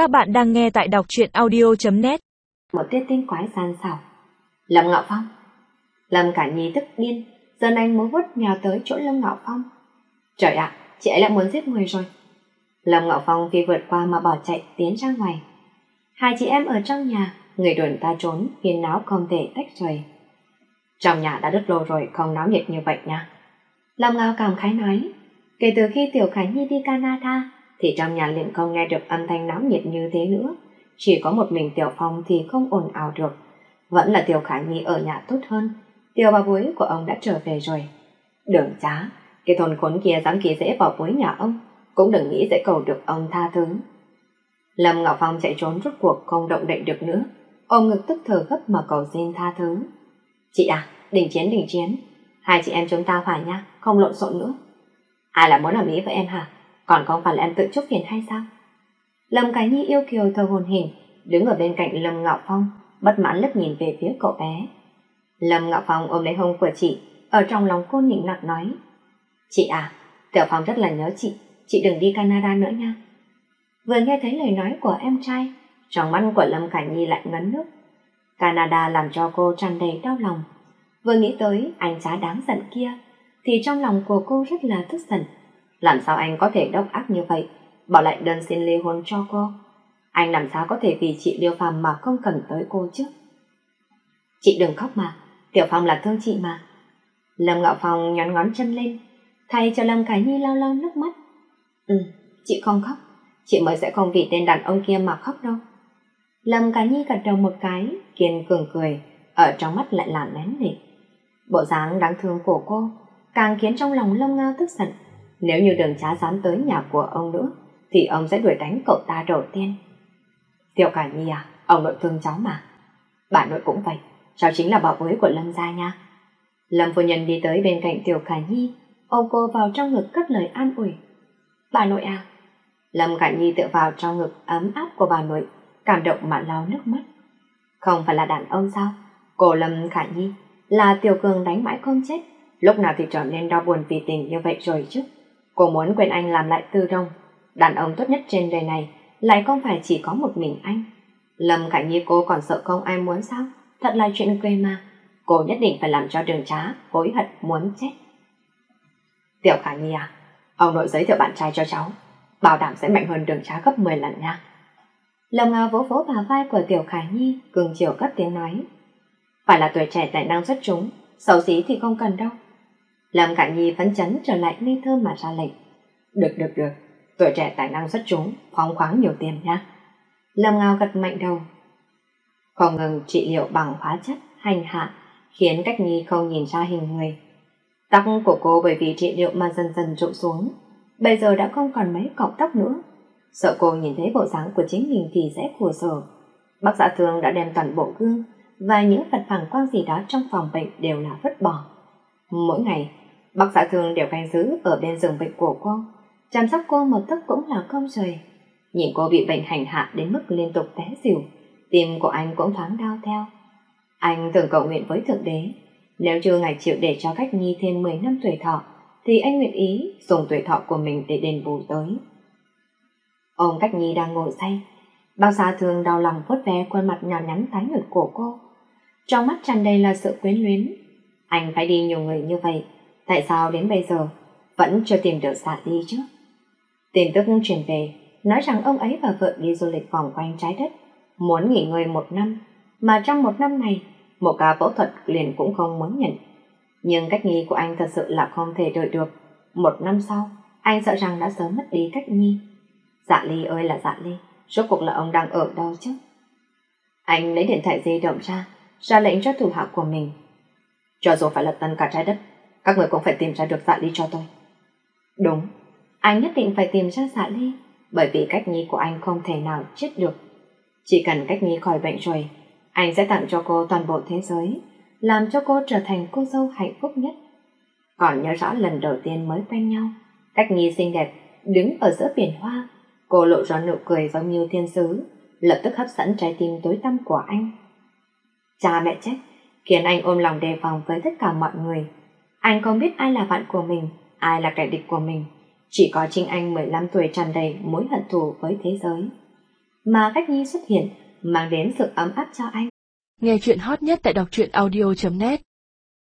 Các bạn đang nghe tại đọc truyện audio.net Một tiết tinh quái gian xảo. Lâm Ngạo Phong. Lâm Cả Nhi tức điên, giờ anh muốn vút nhào tới chỗ Lâm Ngạo Phong. Trời ạ, chị ấy lại muốn giết người rồi. Lâm Ngạo Phong khi vượt qua mà bỏ chạy tiến ra ngoài. Hai chị em ở trong nhà, người đuổi ta trốn, phiền não không thể tách rời. Trong nhà đã đứt lô rồi, không náo nhiệt như vậy nha. Lâm Ngạo cảm khái nói, kể từ khi Tiểu Khánh Nhi đi Canada, thì trong nhà liền không nghe được âm thanh náo nhiệt như thế nữa. Chỉ có một mình Tiểu Phong thì không ồn ào được. Vẫn là Tiểu Khải Nhi ở nhà tốt hơn. Tiểu bà bối của ông đã trở về rồi. Đường trá, cái thôn khốn kia dám kỳ dễ vào bối nhà ông, cũng đừng nghĩ sẽ cầu được ông tha thứ. Lâm Ngọc Phong chạy trốn rút cuộc không động đậy được nữa, ôm ngực tức thở gấp mà cầu xin tha thứ. Chị à, đình chiến đình chiến, hai chị em chúng ta phải nha, không lộn xộn nữa. Ai là muốn làm Mỹ với em hả? Còn không phải là em tự chúc phiền hay sao? Lâm Cái Nhi yêu kiều thờ hồn hình đứng ở bên cạnh Lâm Ngạo Phong, bất mãn lấp nhìn về phía cậu bé. Lâm Ngạo Phong ôm lấy hông của chị, ở trong lòng cô nịnh nặng nói. Chị à, Tiểu Phong rất là nhớ chị, chị đừng đi Canada nữa nha. Vừa nghe thấy lời nói của em trai, trong mắt của Lâm Khải Nhi lại ngấn nước. Canada làm cho cô tràn đầy đau lòng. Vừa nghĩ tới anh chá đáng giận kia, thì trong lòng của cô rất là tức giận. Làm sao anh có thể độc ác như vậy, bỏ lại đơn xin ly hôn cho cô? Anh làm sao có thể vì chị Liêu Phàm mà không cần tới cô chứ? Chị đừng khóc mà, Tiểu Phong là thương chị mà. Lâm Ngạo Phong nhón ngón chân lên, thay cho Lâm Cái Nhi lau lau nước mắt. Ừ, chị không khóc, chị mới sẽ không vì tên đàn ông kia mà khóc đâu. Lâm Cái Nhi gật đầu một cái, kiên cường cười, ở trong mắt lại là nén nỉ. Bộ dáng đáng thương của cô càng khiến trong lòng Lâm Ngao tức giận. Nếu như đường trá dám tới nhà của ông nữa, thì ông sẽ đuổi đánh cậu ta đầu tiên. Tiểu Cả Nhi à, ông nội thương cháu mà. Bà nội cũng vậy, cháu chính là bảo bối của Lâm gia nha. Lâm phu nhân đi tới bên cạnh Tiểu Cả Nhi, ôm cô vào trong ngực cất lời an ủi. Bà nội à? Lâm Cả Nhi tựa vào trong ngực ấm áp của bà nội, cảm động mà lau nước mắt. Không phải là đàn ông sao? Cô Lâm Khả Nhi là Tiểu Cường đánh mãi không chết, lúc nào thì trở nên đau buồn vì tình như vậy rồi chứ. Cô muốn quên anh làm lại tư đông. Đàn ông tốt nhất trên đời này lại không phải chỉ có một mình anh. Lâm Khải Nhi cô còn sợ không ai muốn sao? Thật là chuyện quê mà. Cô nhất định phải làm cho đường trá, hối hận muốn chết. Tiểu Khải Nhi à, ông nội giới thiệu bạn trai cho cháu. Bảo đảm sẽ mạnh hơn đường trá gấp 10 lần nha. Lâm Ngao vỗ vỗ bà vai của Tiểu Khải Nhi, cường chiều cất tiếng nói. Phải là tuổi trẻ tài năng xuất chúng, xấu xí thì không cần đâu làm Khải Nhi phấn chấn trở lại ngây thơ mà ra lệnh. Được, được, được. Tuổi trẻ tài năng xuất chúng, phóng khoáng nhiều tiền nha. Lâm Ngao gật mạnh đầu. Không ngừng trị liệu bằng hóa chất, hành hạ, khiến Cách Nhi không nhìn ra hình người. Tóc của cô bởi vì trị liệu mà dần dần rụng xuống, bây giờ đã không còn mấy cọng tóc nữa. Sợ cô nhìn thấy bộ dáng của chính mình thì sẽ khổ sở. Bác giả thương đã đem toàn bộ gương và những vật phản quang gì đó trong phòng bệnh đều là vứt bỏ. Mỗi ngày, bác xã thương đều canh giữ ở bên giường bệnh của cô, chăm sóc cô một tấc cũng là không rời. Nhìn cô bị bệnh hành hạ đến mức liên tục té xỉu, tim của anh cũng thoáng đau theo. Anh từng cầu nguyện với Thượng Đế, nếu chưa ngài chịu để cho Cách Nhi thêm 10 năm tuổi thọ, thì anh nguyện ý dùng tuổi thọ của mình để đền bù tới. Ông Cách Nhi đang ngồi say, bao xa thường đau lòng vuốt ve khuôn mặt nhỏ nhắn tái nhợt của cô. Trong mắt tràn đầy là sự quyến luyến. Anh phải đi nhiều người như vậy, tại sao đến bây giờ vẫn chưa tìm được xạ đi chứ? Tin tức truyền về, nói rằng ông ấy và vợ đi du lịch vòng quanh trái đất, muốn nghỉ ngơi một năm, mà trong một năm này, một ca phẫu thuật liền cũng không muốn nhận. Nhưng cách nghi của anh thật sự là không thể đợi được. Một năm sau, anh sợ rằng đã sớm mất đi cách nghi. Dạ ly ơi là dạ ly, rốt cuộc là ông đang ở đâu chứ? Anh lấy điện thoại di động ra, ra lệnh cho thủ hạ của mình. Cho dù phải lật tân cả trái đất, các người cũng phải tìm ra được dạ ly cho tôi. Đúng, anh nhất định phải tìm ra dạ ly, bởi vì cách nhi của anh không thể nào chết được. Chỉ cần cách nhi khỏi bệnh rồi, anh sẽ tặng cho cô toàn bộ thế giới, làm cho cô trở thành cô dâu hạnh phúc nhất. Còn nhớ rõ lần đầu tiên mới quen nhau, cách nhi xinh đẹp, đứng ở giữa biển hoa, cô lộ ra nụ cười giống như thiên sứ, lập tức hấp dẫn trái tim tối tăm của anh. Cha mẹ chết, khiến anh ôm lòng đề phòng với tất cả mọi người. Anh không biết ai là bạn của mình, ai là kẻ địch của mình. Chỉ có chính anh 15 tuổi tràn đầy mối hận thù với thế giới. mà cách nhi xuất hiện mang đến sự ấm áp cho anh. Nghe chuyện hot nhất tại đọc truyện audio.net